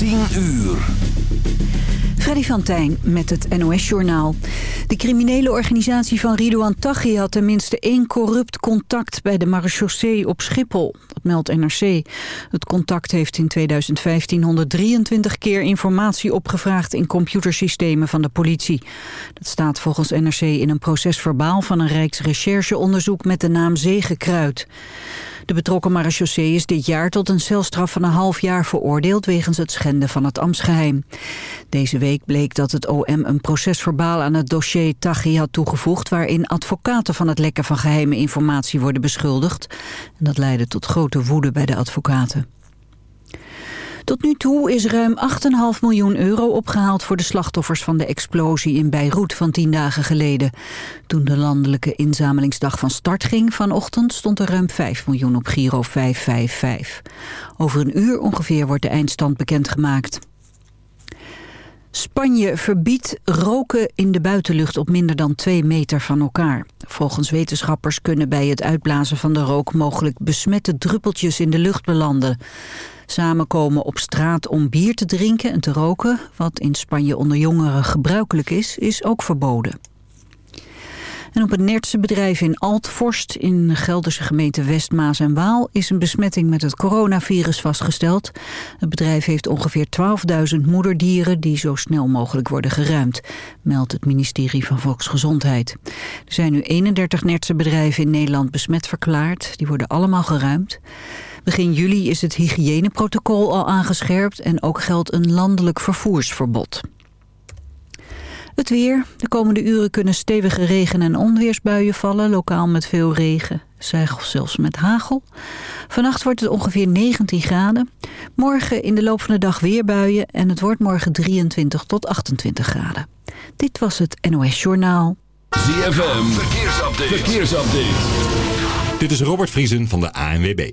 10 uur. Freddy van Tijn met het NOS-journaal. De criminele organisatie van Ridouan Taghi had tenminste één corrupt contact bij de marechaussee op Schiphol. Dat meldt NRC. Het contact heeft in 2015 123 keer informatie opgevraagd in computersystemen van de politie. Dat staat volgens NRC in een procesverbaal van een Rijksrechercheonderzoek met de naam Zegekruid. De betrokken marechaussee is dit jaar tot een celstraf van een half jaar veroordeeld wegens het schenden van het ambtsgeheim. Deze week bleek dat het OM een procesverbaal aan het dossier Taghi had toegevoegd waarin advocaten van het lekken van geheime informatie worden beschuldigd. En dat leidde tot grote woede bij de advocaten. Tot nu toe is ruim 8,5 miljoen euro opgehaald voor de slachtoffers van de explosie in Beirut van tien dagen geleden. Toen de landelijke inzamelingsdag van start ging vanochtend stond er ruim 5 miljoen op Giro 555. Over een uur ongeveer wordt de eindstand bekendgemaakt. Spanje verbiedt roken in de buitenlucht op minder dan twee meter van elkaar. Volgens wetenschappers kunnen bij het uitblazen van de rook mogelijk besmette druppeltjes in de lucht belanden. Samenkomen op straat om bier te drinken en te roken, wat in Spanje onder jongeren gebruikelijk is, is ook verboden. En op het Nertse bedrijf in Altvorst in de Gelderse gemeente Westmaas en Waal is een besmetting met het coronavirus vastgesteld. Het bedrijf heeft ongeveer 12.000 moederdieren die zo snel mogelijk worden geruimd, meldt het ministerie van Volksgezondheid. Er zijn nu 31 Nertse bedrijven in Nederland besmet verklaard. Die worden allemaal geruimd. Begin juli is het hygiëneprotocol al aangescherpt en ook geldt een landelijk vervoersverbod. Het weer. De komende uren kunnen stevige regen- en onweersbuien vallen, lokaal met veel regen, zelfs met hagel. Vannacht wordt het ongeveer 19 graden. Morgen in de loop van de dag weer buien en het wordt morgen 23 tot 28 graden. Dit was het NOS Journaal. ZFM, verkeersupdate. verkeersupdate. Dit is Robert Vriesen van de ANWB.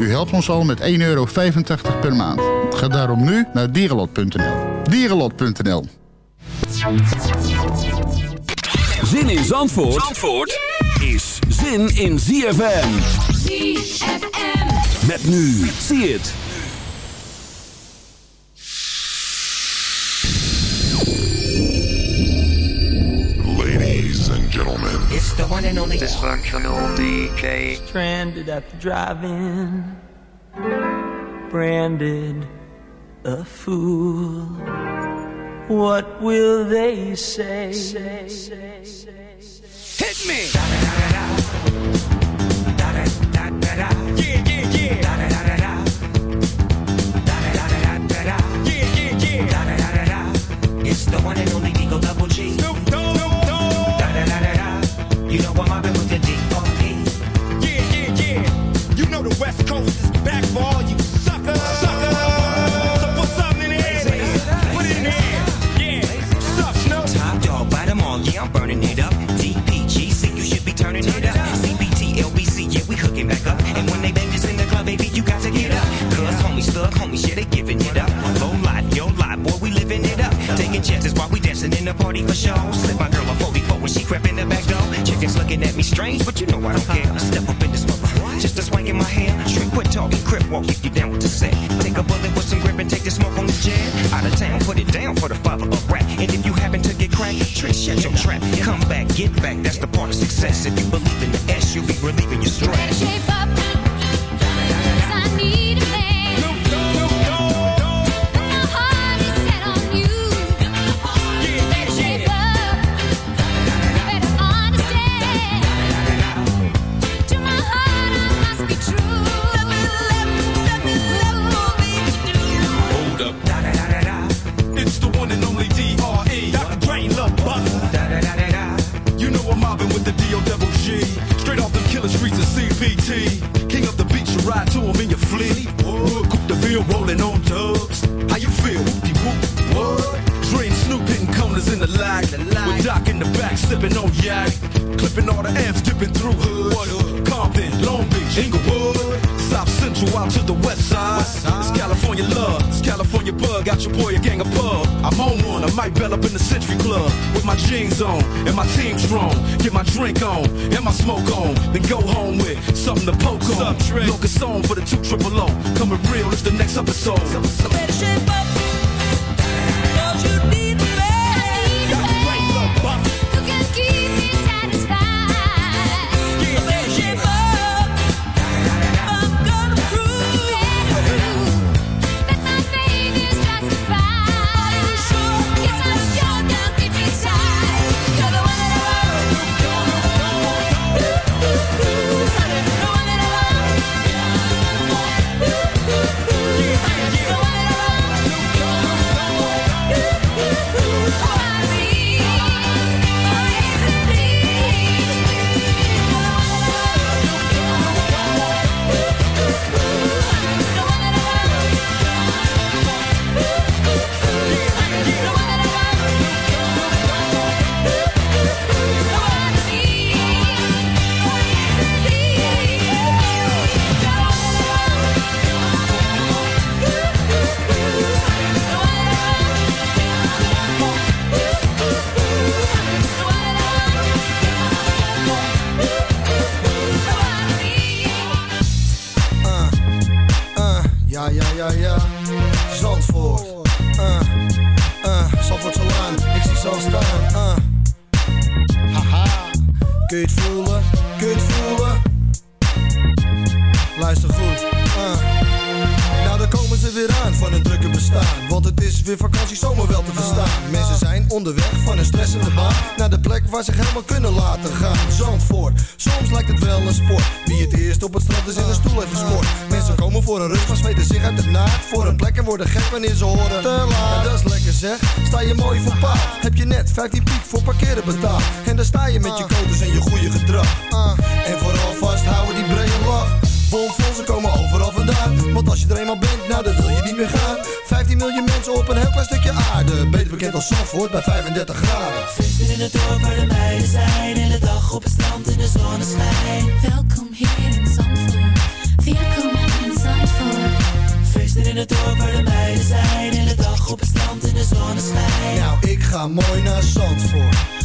U helpt ons al met 1,85 euro per maand. Ga daarom nu naar dierenlot.nl. Dierenlot.nl Zin in Zandvoort, Zandvoort is zin in ZFM. ZFM. Met nu, zie het. It's the one and only Dysfunctional DJ. Stranded at the drive-in, branded a fool. What will they say? Hit me! It's the one and only You know I'm mobbing with the D.R.E. Yeah, yeah, yeah. You know the West Coast is one. Worden gek wanneer ze horen. Te laat. Ja, dat is lekker zeg. Sta je mooi voor paal. Heb je net 15 piek voor parkeren betaald. En dan sta je met je codes en je goede gedrag. En vooral vasthouden die brede lach. Bomvol, ze komen overal vandaan. Want als je er eenmaal bent, nou dan wil je niet meer gaan. 15 miljoen mensen op een heel klein stukje aarde. Beter bekend als Zandvoort bij 35 graden. Feesten in het dorp waar de meiden zijn. In de dag op het strand in de zonneschijn. Welkom hier in Zandvoort. Welkom. In het dorp waar de meiden zijn. In de dag op het strand in de zonneschijn. Nou, ik ga mooi naar Zandvoort.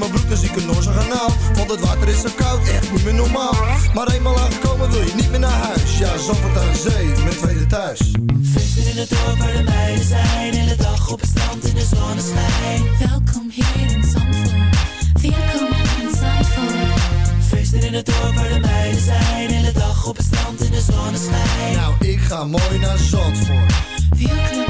mijn broek, zie ik een Noorse kanaal Want het water is zo koud, echt niet meer normaal Maar eenmaal aangekomen wil je niet meer naar huis Ja, Zandvoort aan zee, mijn tweede thuis Feesten in het dorp waar de meiden zijn. In de dag op het strand in de zonneschijn. Welkom hier in Zandvoort. Welkom in Zandvoort. Feesten in het dorp waar de meiden zijn. In de dag op het strand in de zonneschijn. Nou, ik ga mooi naar Zandvoort Welkom in Zandvoort. Feesten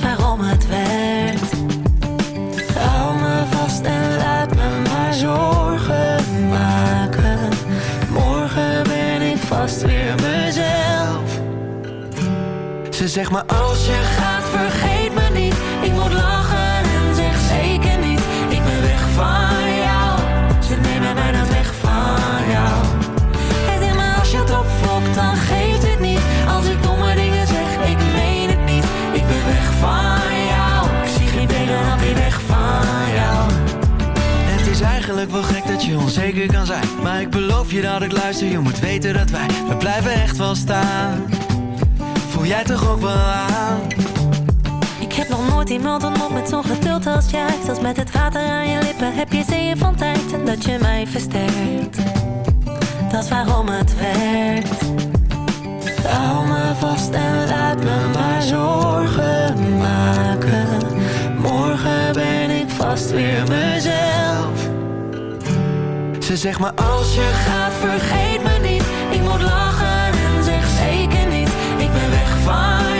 waarom het werkt. Hou me vast en laat me maar zorgen maken. Morgen ben ik vast weer mezelf. Ze zegt maar als je gaat vergeet me niet. Ik moet lachen weer weg van jou Het is eigenlijk wel gek dat je onzeker kan zijn Maar ik beloof je dat ik luister, je moet weten dat wij We blijven echt wel staan Voel jij toch ook wel aan? Ik heb nog nooit iemand ontmoet met zo'n geduld als jij. Zelfs met het water aan je lippen heb je zeeën van tijd. En dat je mij versterkt, dat is waarom het werkt. Hou me vast en laat me maar zorgen maken Ben ik vast weer mezelf. Ze zegt maar als je gaat vergeet me niet. Ik moet lachen en zeg zeker niet. Ik ben weg van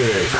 Cheers.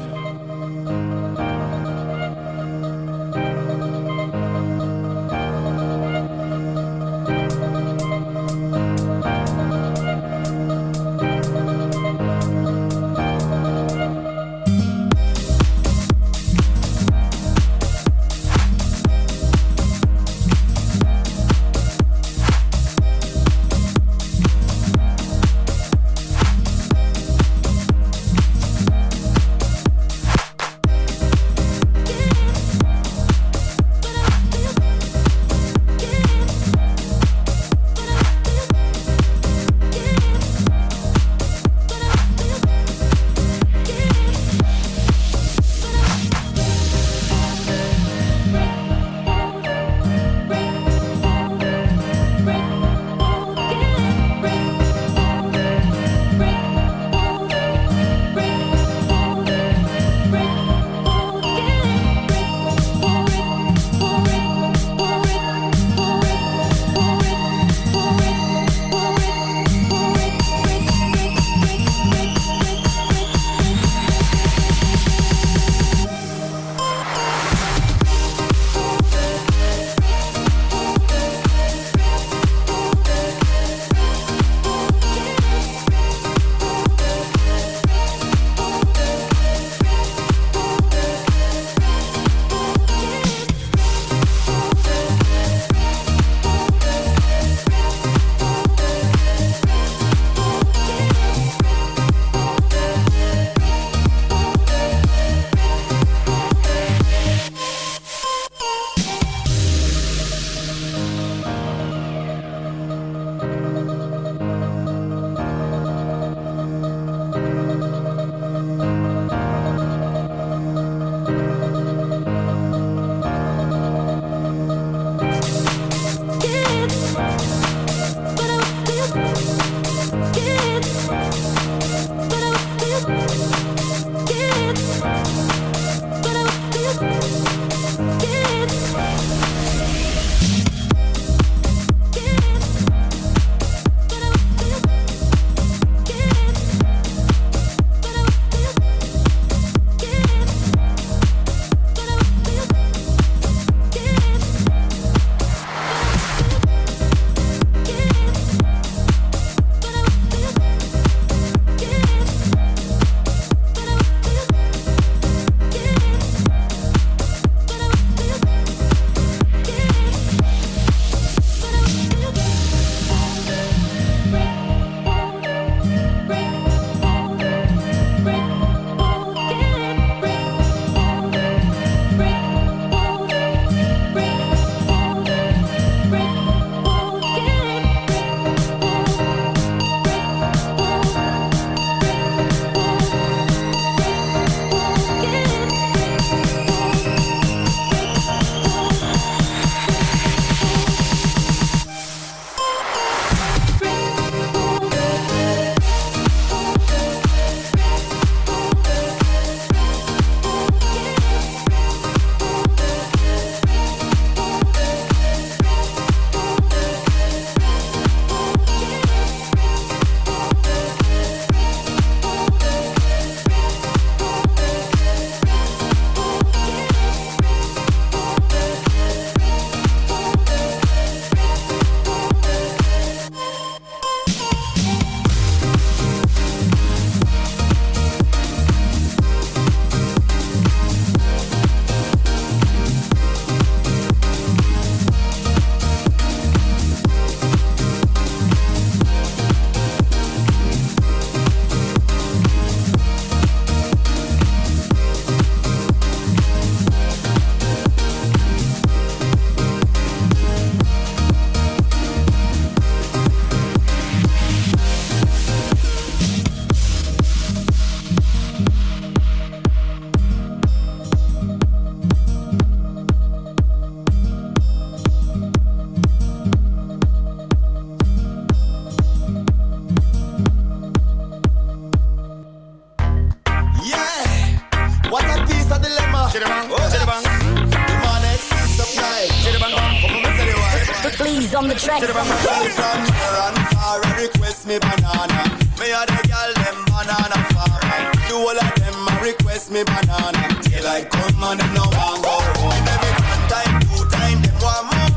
To the girl from and far, a request me banana. Me a the girl them banana farmer. Do all of them a request me banana. Daylight come and them no want go home. Them it one time, two time, them want more.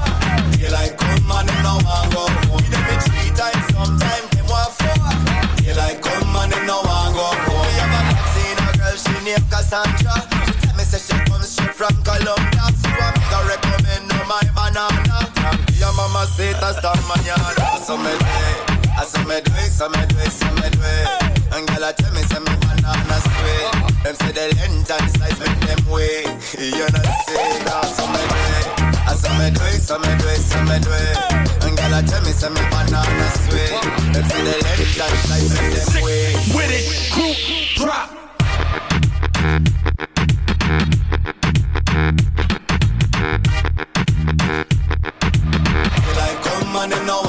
Daylight come and them no want go home. Them it three times, sometime them want four. Daylight come and them no want go home. Me have a seen a girl she named Cassandra. She tell me say she comes straight from Colombia. So I'm gonna recommend her my banana. Your mama say it a star manana. So me do it, I so me do it, so me do it, so me it. And girl tell me me banana sweet. Them say the length and size make them way. You know say that, so me do it. I so me do it, so me do it, so me it. And girl tell me me banana sweet. Them say the length and size make. With it, crew, drop. Like come and them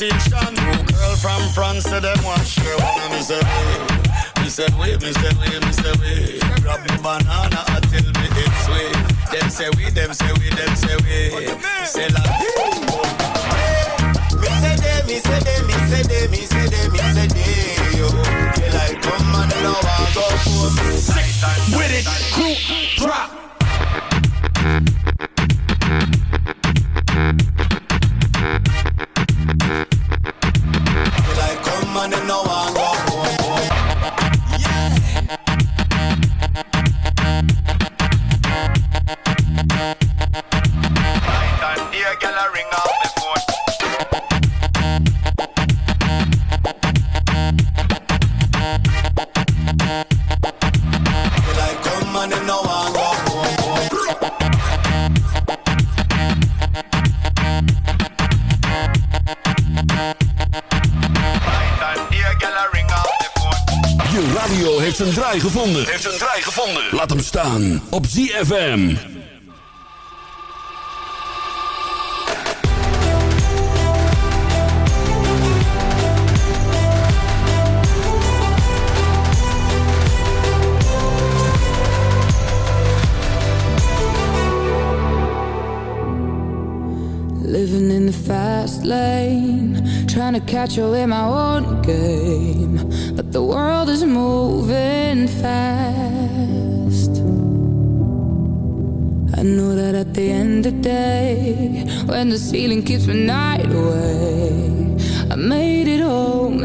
me plantation. Two girl from France, say them want share one. And me say, hey. me say, wait, me say, wait, me say, wait. Grab me banana, I tell me it's way. Them say we, them say we, them say we. Say la Me say they, me say they, me say they, me say they, me say they, yo. They like come and them no want go home. With it, crew, drop. Draai gevonden. Heeft zijn draai gevonden. Laat hem staan op ZFM. Living in the fast lane, trying to catch up in my own game. But the world fast. I know that at the end of the day, when the ceiling keeps my night away, I made it home